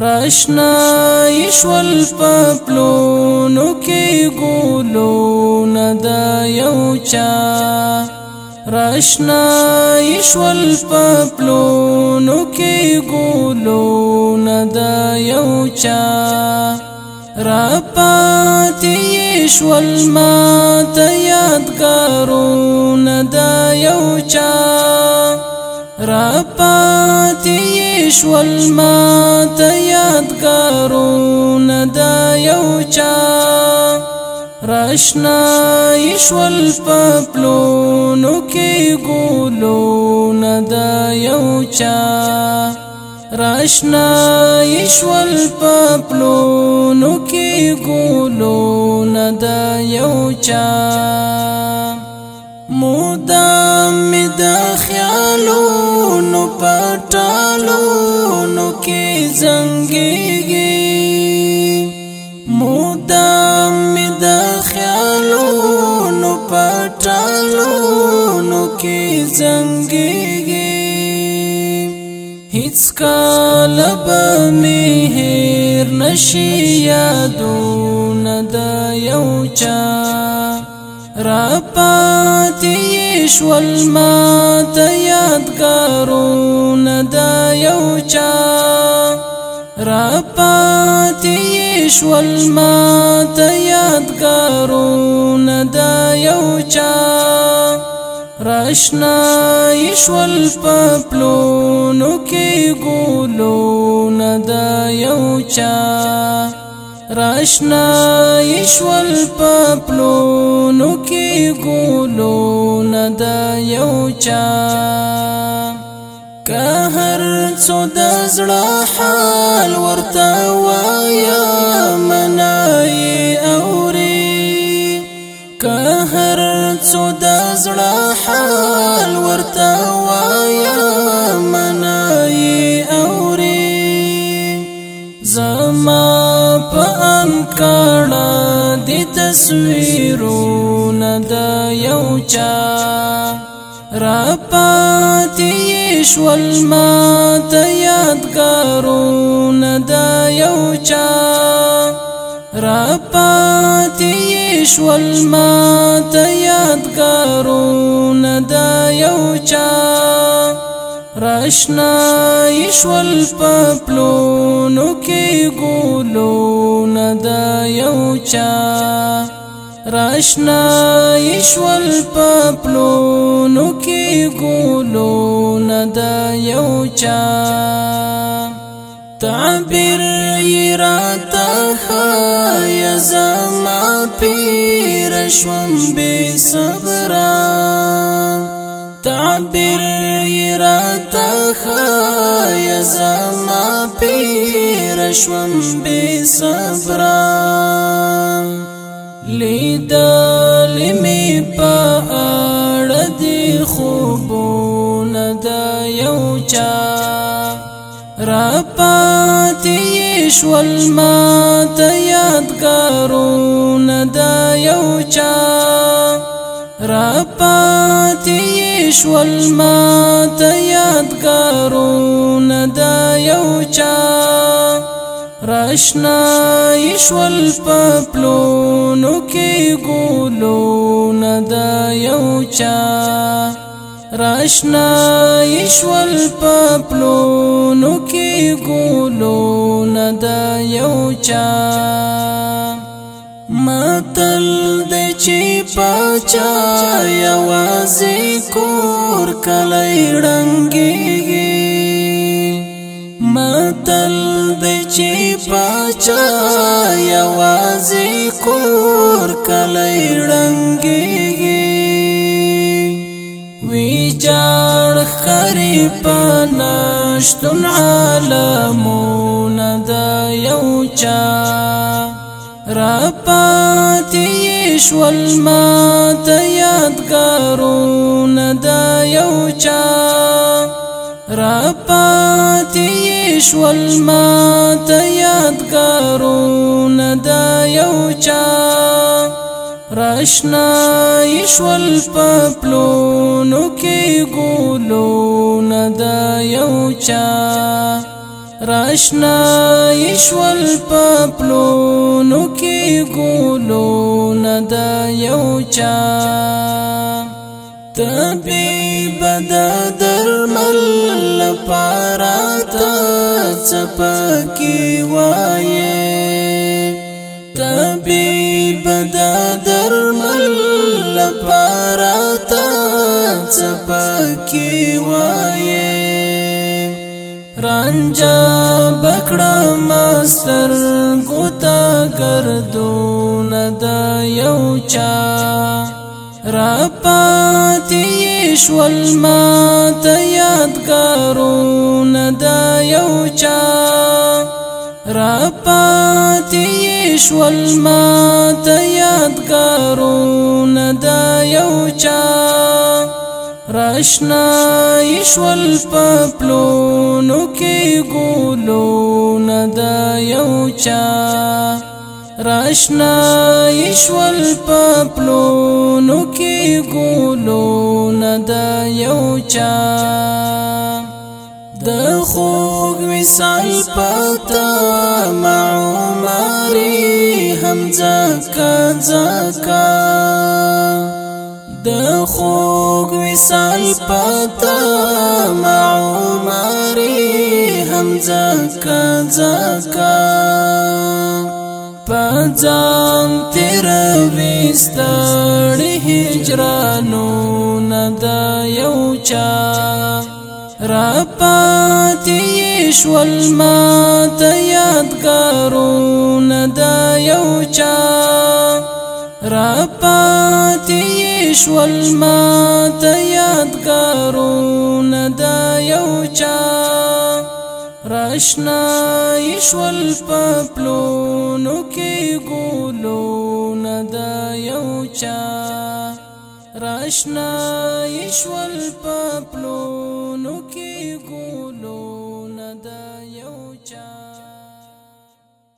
راشنا ایشول پپلونو کې ګولو ندا یو چا راشنا ایشول پپلونو کې ګولو ندا یو چا را پاتې ایشول ما ته یادګارو ندا یو چا را پاتې شول ما ته یادګارونه دا یو چا راشنا شول په پلونو کې ګولونه دا یو چا راشنا یشول پپلونو کې ګولو نه د یو چا مودام غمونو کې زنګيږي هیڅ کال به می هیر نشي یادونه د یو چا را پاتې شول ما ته یادګارونه د یو چا را پاتې شول ما یادګارونه د یو چا راشنا ایشول پپلو نو کې ګولو ندا یو چا راشنا ایشول پپلو نو کې ګولو ندا یو چا که هر څو د زړه حال ورته وایا منای اوري که هر څو د زړه په ام کړه د تصویرونه د یو چا را پاتې شول ما ته یادګارونه د یو چا را پاتې شول ما ته یادګارونه د یو چا راشنا ایشول پپلونو کې ګولو نه دا یو چا راشنا ایشول پپلونو کې ګولو نه دا یو چا تعبیر راته خای زما پیر شوم به صبره تعبیر راته خای زما پیر شوم بی صبر لیدل می پاړه دی خوبونه د یو چا را پاتې شول ما ته یادګارونه د یو چا را پاتې شول ما ته یادګارونه دا یو چا راشنا شول په پلونو کې ګولونه دا یو چا راشنا شول په پلونو کې ګولونه دا یو چا متل د چې پچا یوازې کور کله ړنګيږي متل د چې پچا یوازې کور کله ړنګيږي وی جان خري پناشتن عالمون د یو چا را پاتې شول ما ته یادګارونه دا یو چا را پاتې شول ما ته یادګارونه دا یو چا راشنا شول په پلونو کې ګولونه دا یو چا راشنا ایشول پپلو نو کې ګولو ند یو چا تبي بد درمل لپاره تپکی وایې تبي بد درمل لپاره تپکی وایې رانجا بکړه مستر ګوتا ګردون د یو چا را پاتې شول ما ته یادګارون د یو چا را پاتې شول ما ته یادګارون د یو چا راشنا ایشول پپلونو کې ګولو ندا یو چا راشنا ایشول پپلونو کې ګولو ندا یو چا د خوګ مثال پتا معمرې هم ځکه ځکه د خوږ وصال پتا ما عمر هم زکا زکا پځان تیر وستړ هجرانو ندا یو چا را پاتې شول ما ته یادګارو ندا یو چا را پاتې شول ما ته یادګارونه دا یو چا راشنا شول په پلونو کې ګولونه دا یو چا راشنا شول په پلونو کې ګولونه دا یو چا